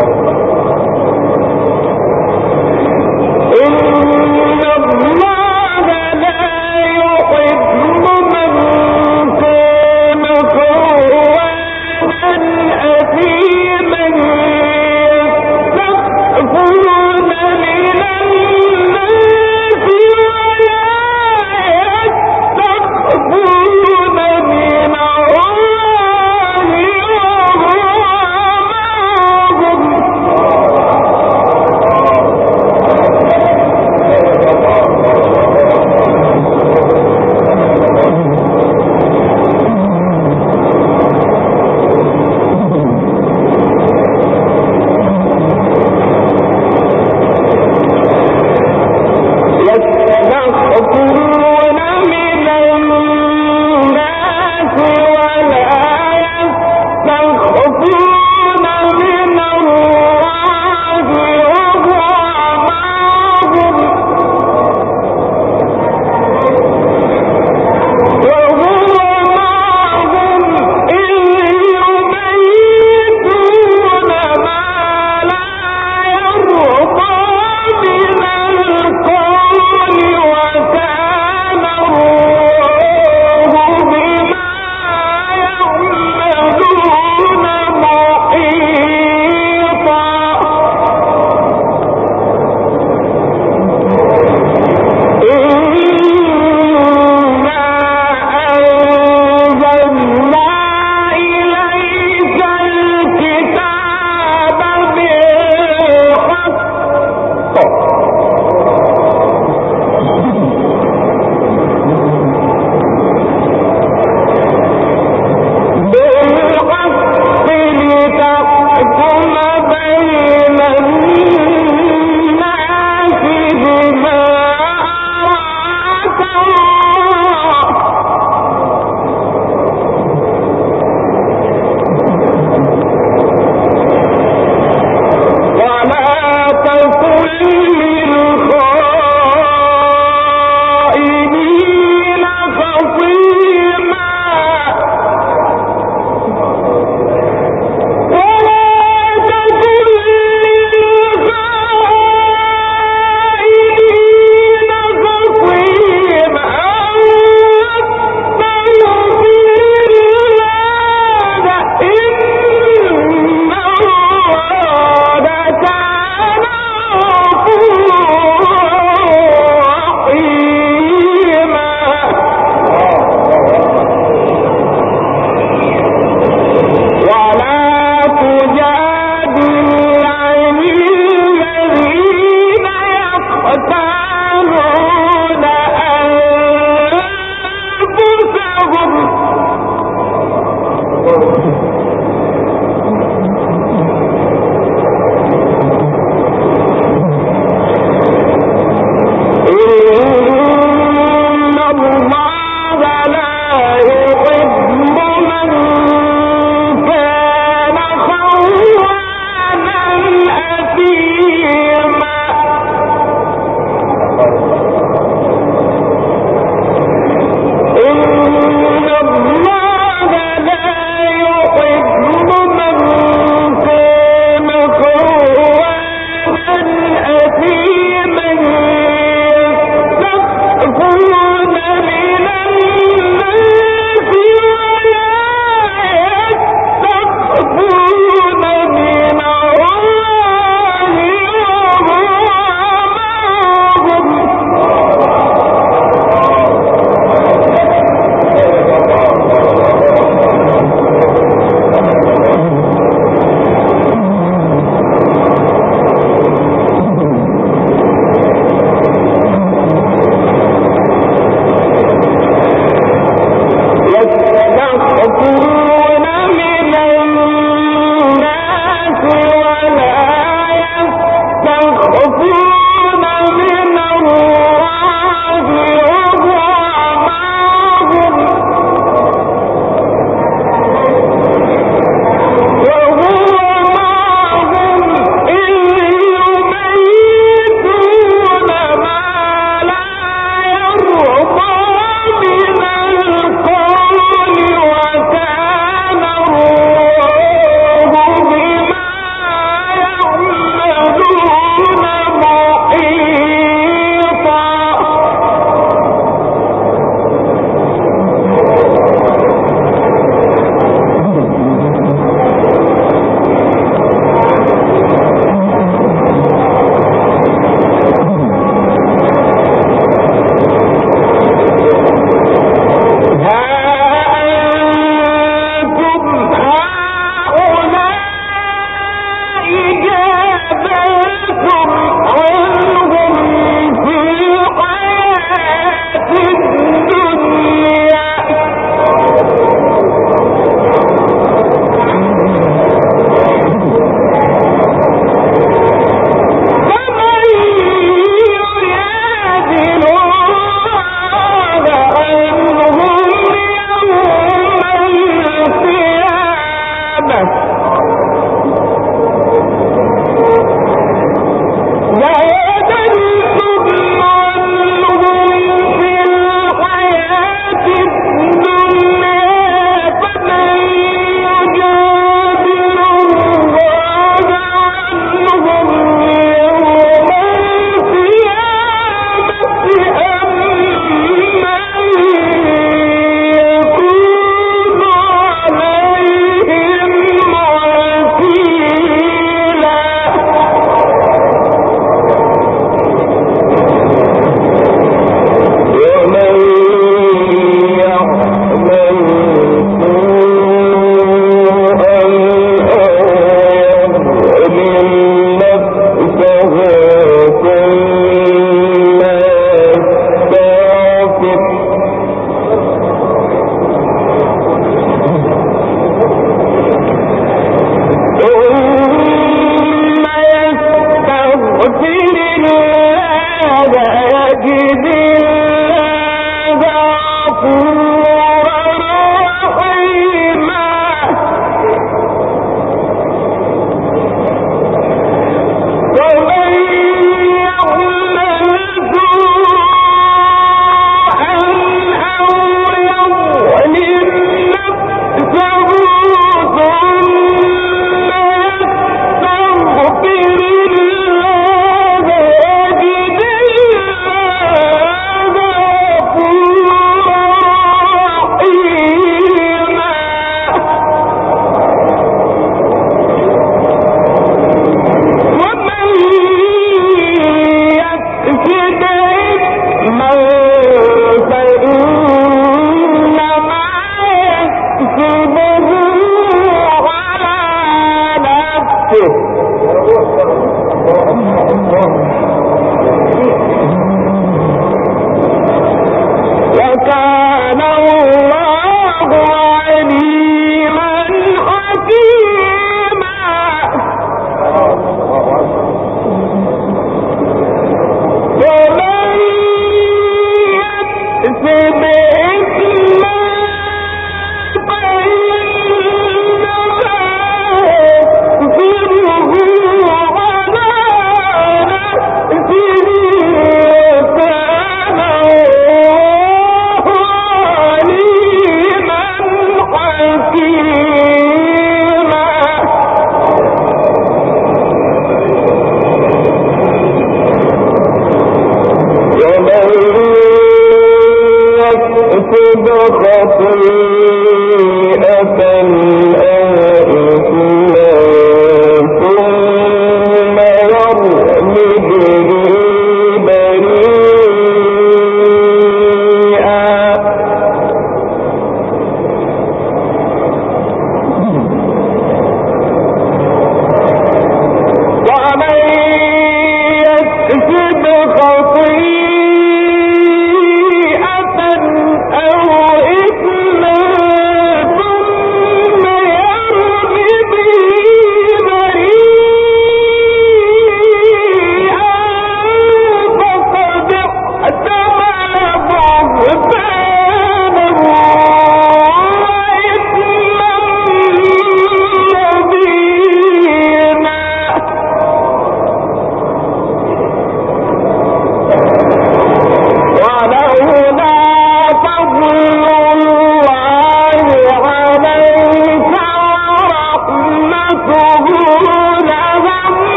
اللہ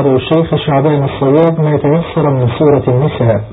القارئ الشيخ شعبان الصياد ما تيسر من سورة النساء.